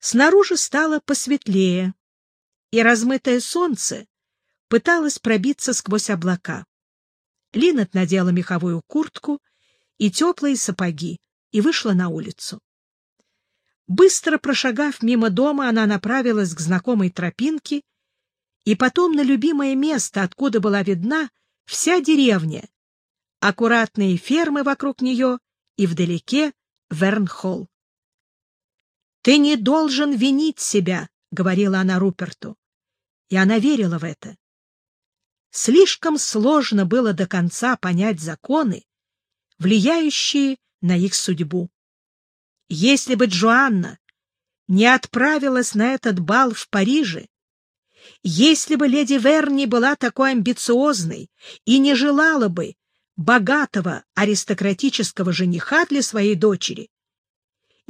Снаружи стало посветлее, и размытое солнце пыталось пробиться сквозь облака. Линет надела меховую куртку и теплые сапоги и вышла на улицу. Быстро прошагав мимо дома, она направилась к знакомой тропинке и потом на любимое место, откуда была видна вся деревня, аккуратные фермы вокруг нее и вдалеке Вернхолл. «Ты не должен винить себя», — говорила она Руперту. И она верила в это. Слишком сложно было до конца понять законы, влияющие на их судьбу. Если бы Джоанна не отправилась на этот бал в Париже, если бы леди Верни была такой амбициозной и не желала бы богатого аристократического жениха для своей дочери,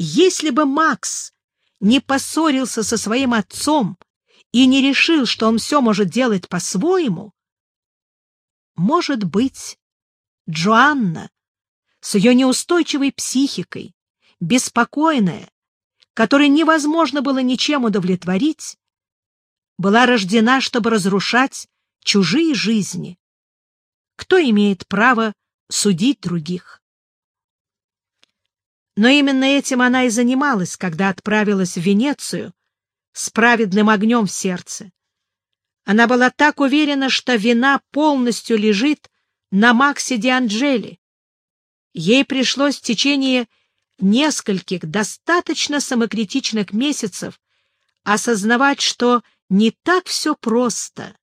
если бы Макс не поссорился со своим отцом и не решил, что он все может делать по-своему, может быть, Джоанна с ее неустойчивой психикой, беспокойная, которой невозможно было ничем удовлетворить, была рождена, чтобы разрушать чужие жизни. Кто имеет право судить других? Но именно этим она и занималась, когда отправилась в Венецию с праведным огнем в сердце. Она была так уверена, что вина полностью лежит на Максе Дианджели. Ей пришлось в течение нескольких достаточно самокритичных месяцев осознавать, что не так все просто.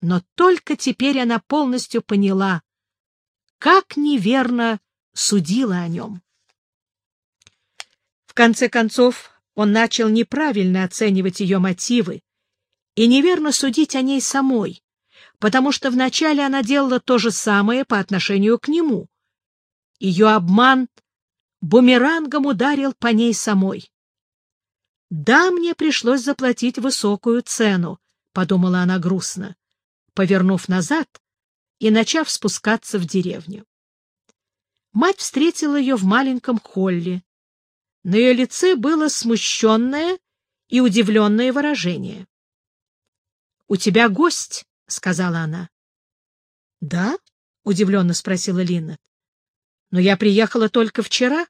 Но только теперь она полностью поняла, как неверно судила о нем конце концов, он начал неправильно оценивать ее мотивы и неверно судить о ней самой, потому что вначале она делала то же самое по отношению к нему. Ее обман бумерангом ударил по ней самой. «Да, мне пришлось заплатить высокую цену», — подумала она грустно, повернув назад и начав спускаться в деревню. Мать встретила ее в маленьком холле, на ее лице было смущенное и удивленное выражение. — У тебя гость, — сказала она. — Да? — удивленно спросила Линнет. — Но я приехала только вчера,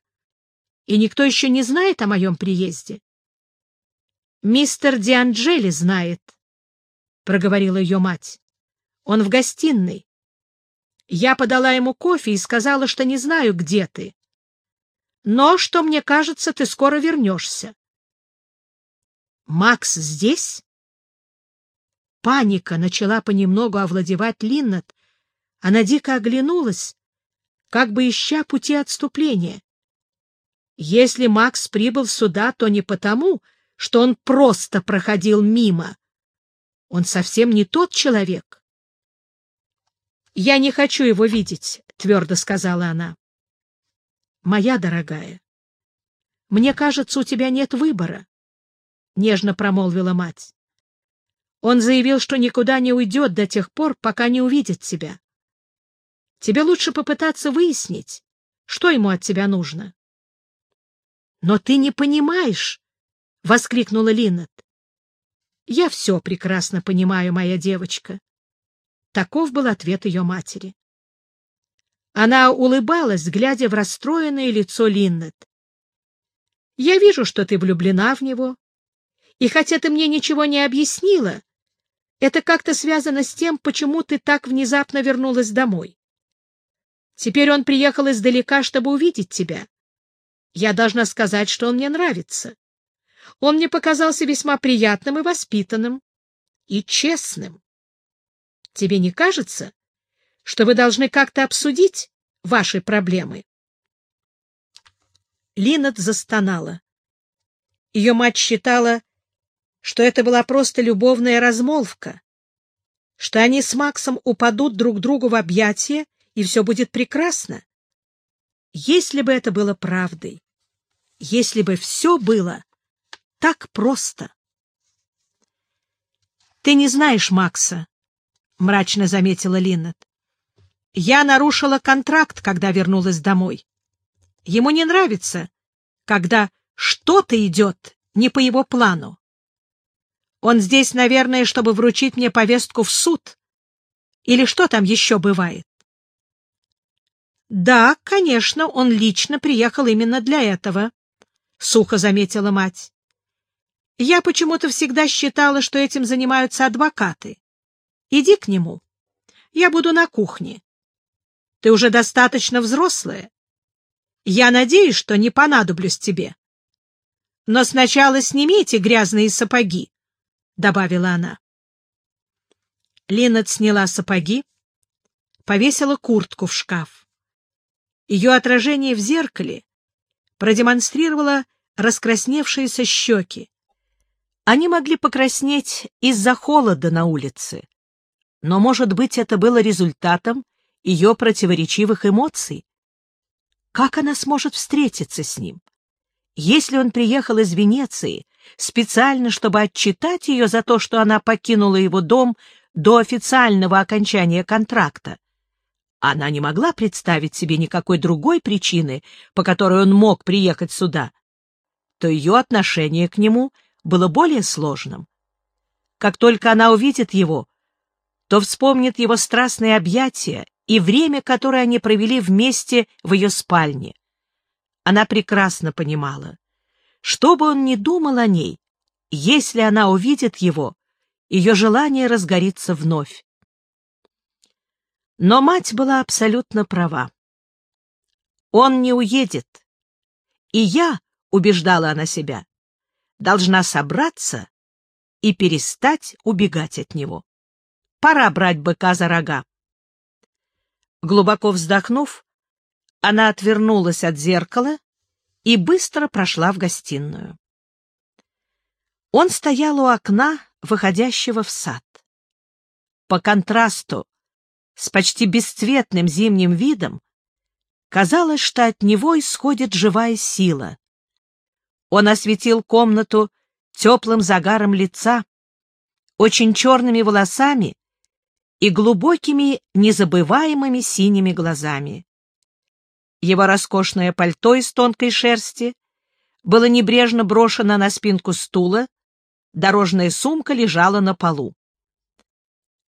и никто еще не знает о моем приезде. — Мистер Дианджели знает, — проговорила ее мать. — Он в гостиной. Я подала ему кофе и сказала, что не знаю, где ты но что, мне кажется, ты скоро вернешься. Макс здесь? Паника начала понемногу овладевать Линнет. Она дико оглянулась, как бы ища пути отступления. Если Макс прибыл сюда, то не потому, что он просто проходил мимо. Он совсем не тот человек. «Я не хочу его видеть», — твердо сказала она моя дорогая, мне кажется, у тебя нет выбора, — нежно промолвила мать. Он заявил, что никуда не уйдет до тех пор, пока не увидит тебя. Тебе лучше попытаться выяснить, что ему от тебя нужно. — Но ты не понимаешь, — воскликнула Линнет. — Я все прекрасно понимаю, моя девочка. Таков был ответ ее матери. Она улыбалась, глядя в расстроенное лицо Линнет. «Я вижу, что ты влюблена в него, и хотя ты мне ничего не объяснила, это как-то связано с тем, почему ты так внезапно вернулась домой. Теперь он приехал издалека, чтобы увидеть тебя. Я должна сказать, что он мне нравится. Он мне показался весьма приятным и воспитанным, и честным. Тебе не кажется, что вы должны как-то обсудить ваши проблемы. Линнет застонала. Ее мать считала, что это была просто любовная размолвка, что они с Максом упадут друг другу в объятия, и все будет прекрасно. Если бы это было правдой, если бы все было так просто. — Ты не знаешь Макса, — мрачно заметила Линнет. Я нарушила контракт, когда вернулась домой. Ему не нравится, когда что-то идет не по его плану. Он здесь, наверное, чтобы вручить мне повестку в суд. Или что там еще бывает? Да, конечно, он лично приехал именно для этого, — сухо заметила мать. Я почему-то всегда считала, что этим занимаются адвокаты. Иди к нему. Я буду на кухне. Ты уже достаточно взрослая. Я надеюсь, что не понадоблюсь тебе. Но сначала сними эти грязные сапоги, — добавила она. Линнет сняла сапоги, повесила куртку в шкаф. Ее отражение в зеркале продемонстрировало раскрасневшиеся щеки. Они могли покраснеть из-за холода на улице. Но, может быть, это было результатом ее противоречивых эмоций. Как она сможет встретиться с ним? Если он приехал из Венеции специально, чтобы отчитать ее за то, что она покинула его дом до официального окончания контракта, она не могла представить себе никакой другой причины, по которой он мог приехать сюда, то ее отношение к нему было более сложным. Как только она увидит его, то вспомнит его страстные объятия и время, которое они провели вместе в ее спальне. Она прекрасно понимала, что бы он ни думал о ней, если она увидит его, ее желание разгорится вновь. Но мать была абсолютно права. Он не уедет. И я, убеждала она себя, должна собраться и перестать убегать от него. Пора брать быка за рога. Глубоко вздохнув, она отвернулась от зеркала и быстро прошла в гостиную. Он стоял у окна, выходящего в сад. По контрасту с почти бесцветным зимним видом казалось, что от него исходит живая сила. Он осветил комнату теплым загаром лица, очень черными волосами и глубокими, незабываемыми синими глазами. Его роскошное пальто из тонкой шерсти было небрежно брошено на спинку стула, дорожная сумка лежала на полу.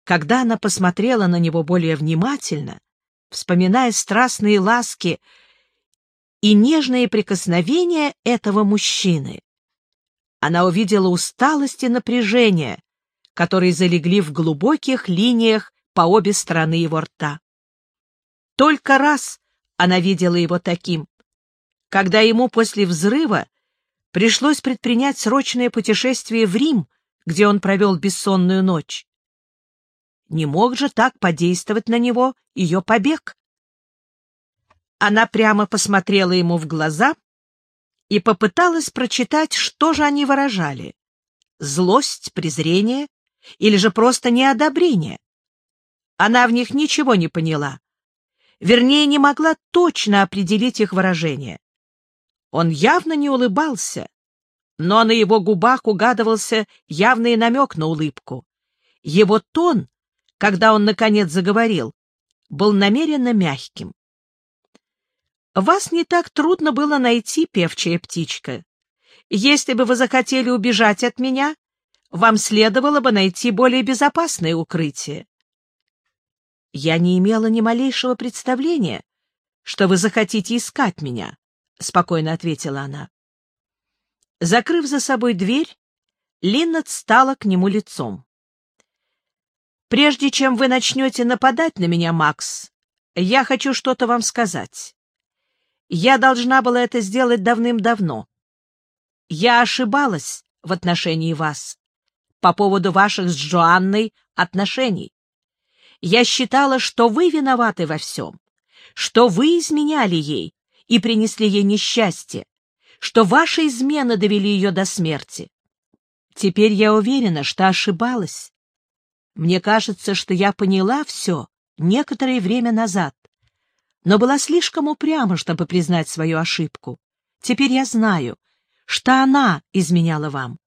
Когда она посмотрела на него более внимательно, вспоминая страстные ласки и нежные прикосновения этого мужчины, она увидела усталость и напряжение, которые залегли в глубоких линиях по обе стороны его рта. Только раз она видела его таким, когда ему после взрыва пришлось предпринять срочное путешествие в Рим, где он провел бессонную ночь. Не мог же так подействовать на него ее побег. Она прямо посмотрела ему в глаза и попыталась прочитать, что же они выражали — злость, презрение или же просто неодобрение. Она в них ничего не поняла. Вернее, не могла точно определить их выражение. Он явно не улыбался, но на его губах угадывался явный намек на улыбку. Его тон, когда он, наконец, заговорил, был намеренно мягким. «Вас не так трудно было найти, певчая птичка. Если бы вы захотели убежать от меня, вам следовало бы найти более безопасное укрытие. Я не имела ни малейшего представления, что вы захотите искать меня, — спокойно ответила она. Закрыв за собой дверь, Линнет стала к нему лицом. «Прежде чем вы начнете нападать на меня, Макс, я хочу что-то вам сказать. Я должна была это сделать давным-давно. Я ошибалась в отношении вас по поводу ваших с Джоанной отношений. Я считала, что вы виноваты во всем, что вы изменяли ей и принесли ей несчастье, что ваши измены довели ее до смерти. Теперь я уверена, что ошибалась. Мне кажется, что я поняла все некоторое время назад, но была слишком упряма, чтобы признать свою ошибку. Теперь я знаю, что она изменяла вам.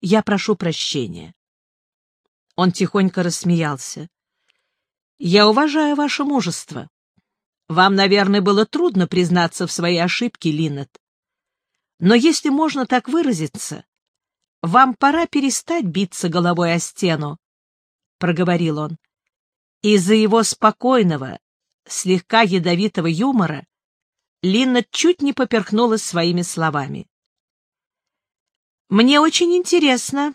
Я прошу прощения. Он тихонько рассмеялся. Я уважаю ваше мужество. Вам, наверное, было трудно признаться в своей ошибке, Линнет. Но если можно так выразиться, вам пора перестать биться головой о стену, — проговорил он. Из-за его спокойного, слегка ядовитого юмора Линна чуть не поперхнулась своими словами. «Мне очень интересно,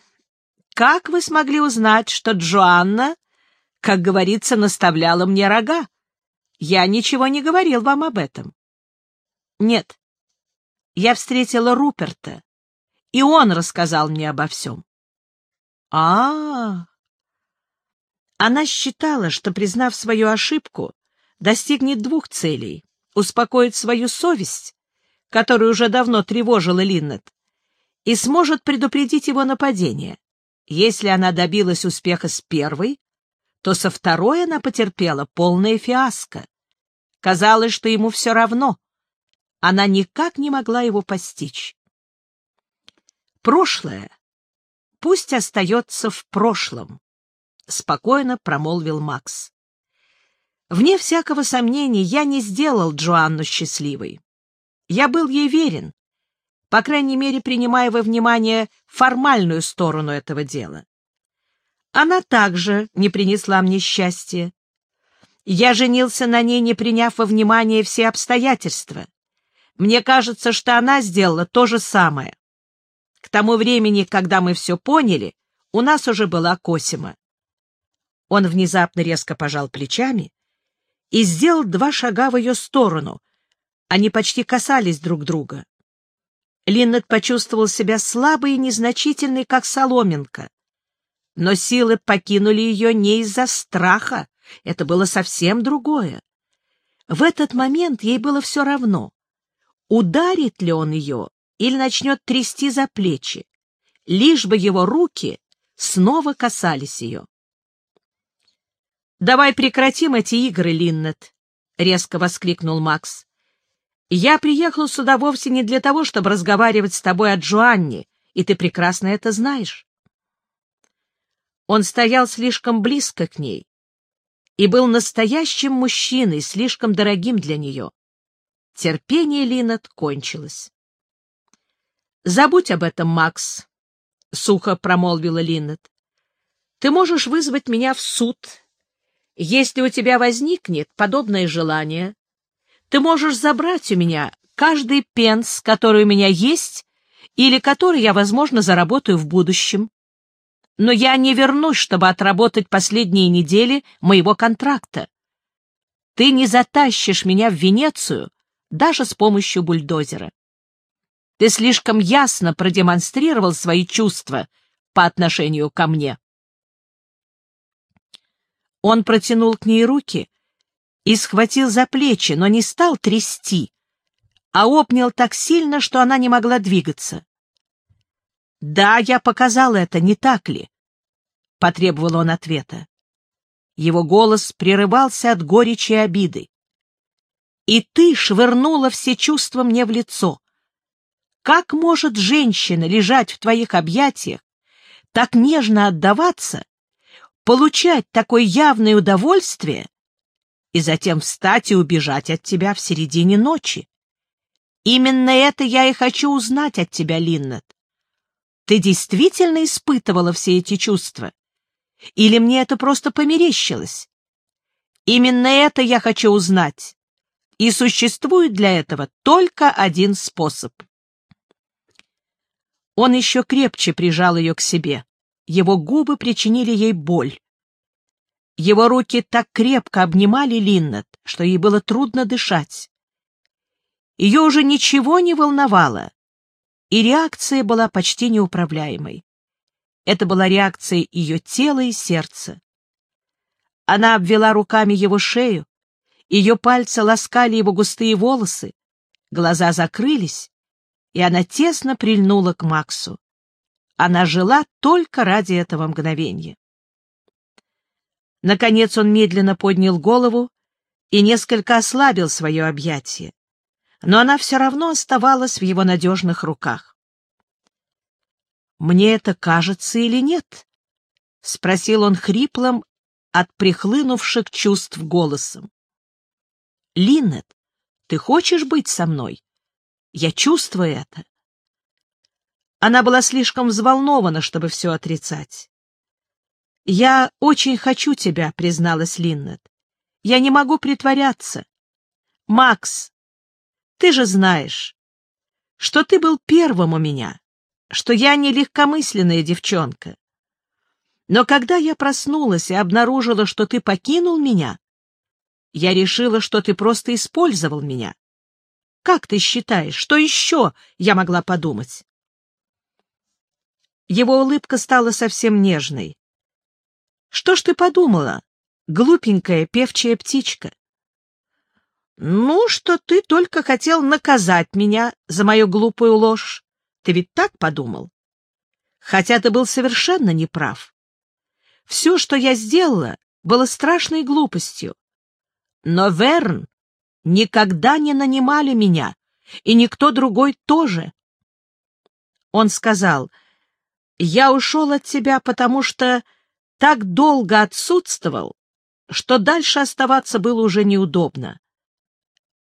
как вы смогли узнать, что Джоанна, как говорится, наставляла мне рога? Я ничего не говорил вам об этом». «Нет, я встретила Руперта, и он рассказал мне обо всем». «А-а-а!» Она считала, что, признав свою ошибку, достигнет двух целей — успокоить свою совесть, которая уже давно тревожила Линнет, и сможет предупредить его нападение. Если она добилась успеха с первой, то со второй она потерпела полное фиаско. Казалось, что ему все равно. Она никак не могла его постичь. Прошлое пусть остается в прошлом. — спокойно промолвил Макс. «Вне всякого сомнения, я не сделал Джоанну счастливой. Я был ей верен, по крайней мере, принимая во внимание формальную сторону этого дела. Она также не принесла мне счастья. Я женился на ней, не приняв во внимание все обстоятельства. Мне кажется, что она сделала то же самое. К тому времени, когда мы все поняли, у нас уже была Косима. Он внезапно резко пожал плечами и сделал два шага в ее сторону. Они почти касались друг друга. Линнет почувствовал себя слабой и незначительной, как соломинка. Но силы покинули ее не из-за страха, это было совсем другое. В этот момент ей было все равно, ударит ли он ее или начнет трясти за плечи, лишь бы его руки снова касались ее. «Давай прекратим эти игры, Линнет!» — резко воскликнул Макс. «Я приехал сюда вовсе не для того, чтобы разговаривать с тобой о Джоанне, и ты прекрасно это знаешь». Он стоял слишком близко к ней и был настоящим мужчиной, слишком дорогим для нее. Терпение Линнет кончилось. «Забудь об этом, Макс», — сухо промолвила Линнет. «Ты можешь вызвать меня в суд если у тебя возникнет подобное желание, ты можешь забрать у меня каждый пенс, который у меня есть или который я, возможно, заработаю в будущем. Но я не вернусь, чтобы отработать последние недели моего контракта. Ты не затащишь меня в Венецию даже с помощью бульдозера. Ты слишком ясно продемонстрировал свои чувства по отношению ко мне. Он протянул к ней руки и схватил за плечи, но не стал трясти, а обнял так сильно, что она не могла двигаться. «Да, я показал это, не так ли?» — потребовал он ответа. Его голос прерывался от горечи и обиды. «И ты швырнула все чувства мне в лицо. Как может женщина лежать в твоих объятиях, так нежно отдаваться, получать такое явное удовольствие и затем встать и убежать от тебя в середине ночи. Именно это я и хочу узнать от тебя, Линнет. Ты действительно испытывала все эти чувства? Или мне это просто померещилось? Именно это я хочу узнать. И существует для этого только один способ. Он еще крепче прижал ее к себе. Его губы причинили ей боль. Его руки так крепко обнимали Линнет, что ей было трудно дышать. Ее уже ничего не волновало, и реакция была почти неуправляемой. Это была реакция ее тела и сердца. Она обвела руками его шею, ее пальцы ласкали его густые волосы, глаза закрылись, и она тесно прильнула к Максу. Она жила только ради этого мгновения. Наконец он медленно поднял голову и несколько ослабил свое объятие, но она все равно оставалась в его надежных руках. «Мне это кажется или нет?» — спросил он хриплым от прихлынувших чувств голосом. «Линнет, ты хочешь быть со мной? Я чувствую это». Она была слишком взволнована, чтобы все отрицать. «Я очень хочу тебя», — призналась Линнет. «Я не могу притворяться. Макс, ты же знаешь, что ты был первым у меня, что я не легкомысленная девчонка. Но когда я проснулась и обнаружила, что ты покинул меня, я решила, что ты просто использовал меня. Как ты считаешь, что еще я могла подумать? Его улыбка стала совсем нежной. Что ж ты подумала, глупенькая певчая птичка? Ну, что ты только хотел наказать меня за мою глупую ложь. Ты ведь так подумал? Хотя ты был совершенно неправ. Все, что я сделала, было страшной глупостью. Но Верн никогда не нанимали меня, и никто другой тоже. Он сказал, «Я ушел от тебя, потому что так долго отсутствовал, что дальше оставаться было уже неудобно.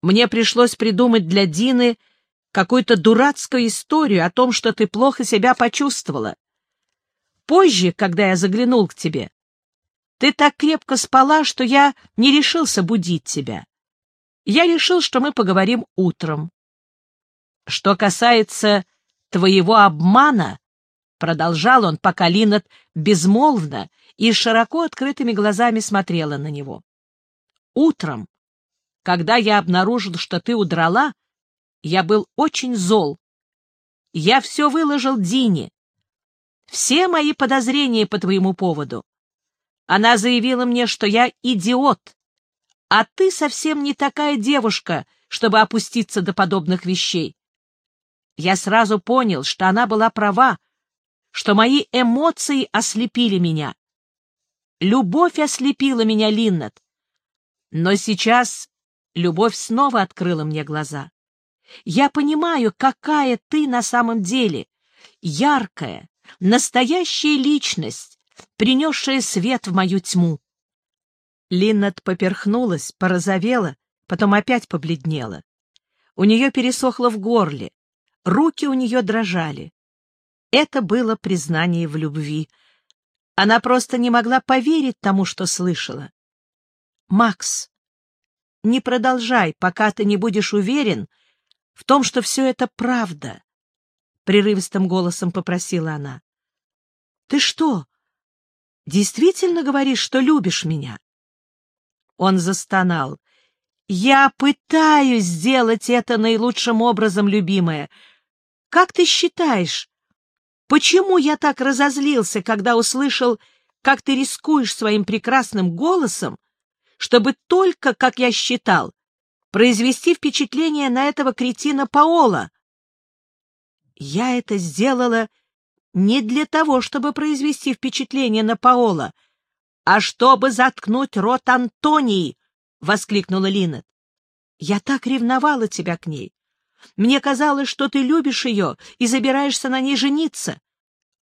Мне пришлось придумать для Дины какую-то дурацкую историю о том, что ты плохо себя почувствовала. Позже, когда я заглянул к тебе, ты так крепко спала, что я не решился будить тебя. Я решил, что мы поговорим утром. Что касается твоего обмана, продолжал он, пока Линнет безмолвно и широко открытыми глазами смотрела на него. Утром, когда я обнаружил, что ты удрала, я был очень зол. Я все выложил Дине. Все мои подозрения по твоему поводу. Она заявила мне, что я идиот, а ты совсем не такая девушка, чтобы опуститься до подобных вещей. Я сразу понял, что она была права, что мои эмоции ослепили меня. Любовь ослепила меня, Линнет. Но сейчас любовь снова открыла мне глаза. Я понимаю, какая ты на самом деле. Яркая, настоящая личность, принесшая свет в мою тьму. Линнет поперхнулась, порозовела, потом опять побледнела. У нее пересохло в горле, руки у нее дрожали. Это было признание в любви. Она просто не могла поверить тому, что слышала. «Макс, не продолжай, пока ты не будешь уверен в том, что все это правда», — прерывистым голосом попросила она. «Ты что, действительно говоришь, что любишь меня?» Он застонал. «Я пытаюсь сделать это наилучшим образом, любимая. Как ты считаешь, Почему я так разозлился, когда услышал, как ты рискуешь своим прекрасным голосом, чтобы только, как я считал, произвести впечатление на этого кретина Паола? Я это сделала не для того, чтобы произвести впечатление на Паола, а чтобы заткнуть рот Антонии, — воскликнула Линет. Я так ревновала тебя к ней. Мне казалось, что ты любишь ее и забираешься на ней жениться.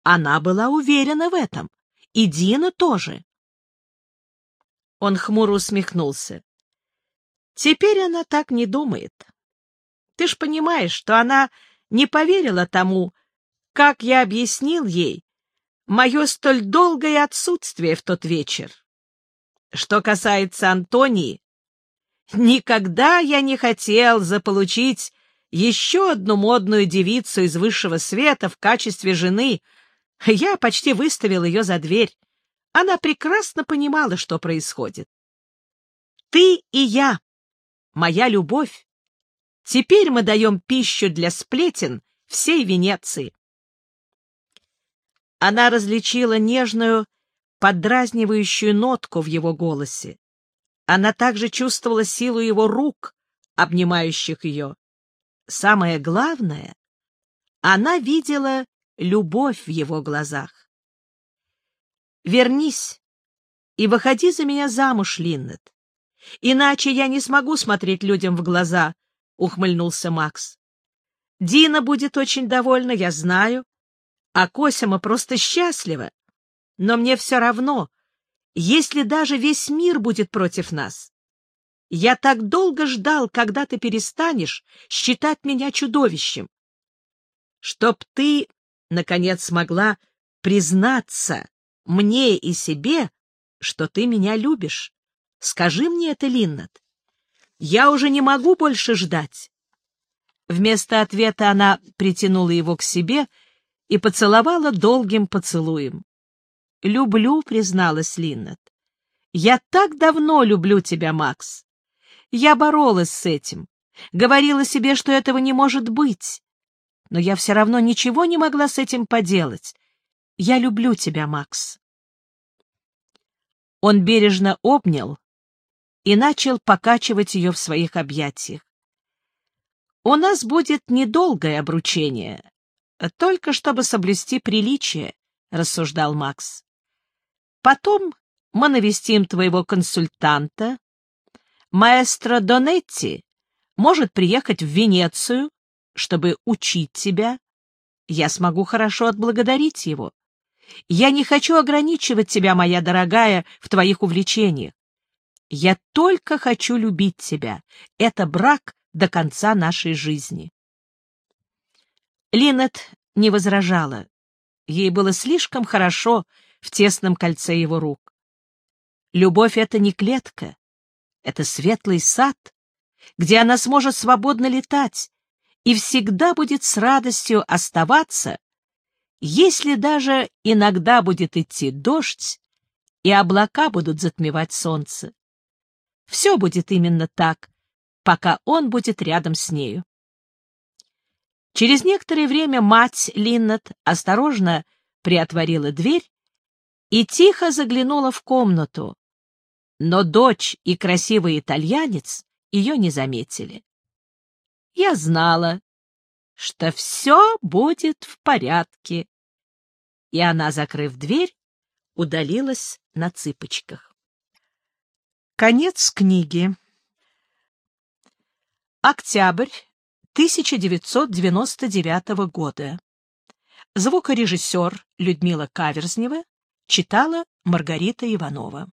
Она была уверена в этом. И Дина тоже. Он хмуро усмехнулся. Теперь она так не думает. Ты ж понимаешь, что она не поверила тому, как я объяснил ей мое столь долгое отсутствие в тот вечер. Что касается Антонии, никогда я не хотел заполучить еще одну модную девицу из высшего света в качестве жены. Я почти выставил ее за дверь. Она прекрасно понимала, что происходит. Ты и я, моя любовь. Теперь мы даем пищу для сплетен всей Венеции. Она различила нежную, подразнивающую нотку в его голосе. Она также чувствовала силу его рук, обнимающих ее. Самое главное, она видела любовь в его глазах. «Вернись и выходи за меня замуж, Линнет. Иначе я не смогу смотреть людям в глаза», — ухмыльнулся Макс. «Дина будет очень довольна, я знаю, а Косима просто счастлива. Но мне все равно, если даже весь мир будет против нас. Я так долго ждал, когда ты перестанешь считать меня чудовищем. Чтоб ты наконец смогла признаться мне и себе, что ты меня любишь. Скажи мне это, Линнет. Я уже не могу больше ждать. Вместо ответа она притянула его к себе и поцеловала долгим поцелуем. «Люблю», — призналась Линнет. «Я так давно люблю тебя, Макс. Я боролась с этим, говорила себе, что этого не может быть. Но я все равно ничего не могла с этим поделать. Я люблю тебя, Макс». Он бережно обнял и начал покачивать ее в своих объятиях. «У нас будет недолгое обручение, только чтобы соблюсти приличие», — рассуждал Макс. «Потом мы навестим твоего консультанта. Маэстро Донетти может приехать в Венецию, чтобы учить тебя. Я смогу хорошо отблагодарить его. Я не хочу ограничивать тебя, моя дорогая, в твоих увлечениях. Я только хочу любить тебя. Это брак до конца нашей жизни. Линет не возражала. Ей было слишком хорошо в тесном кольце его рук. Любовь — это не клетка, это светлый сад, где она сможет свободно летать и всегда будет с радостью оставаться, если даже иногда будет идти дождь, и облака будут затмевать солнце. Все будет именно так, пока он будет рядом с нею. Через некоторое время мать Линнет осторожно приотворила дверь и тихо заглянула в комнату, но дочь и красивый итальянец ее не заметили. Я знала, что все будет в порядке. И она, закрыв дверь, удалилась на цыпочках. Конец книги. Октябрь 1999 года. Звукорежиссер Людмила Каверзнева читала Маргарита Иванова.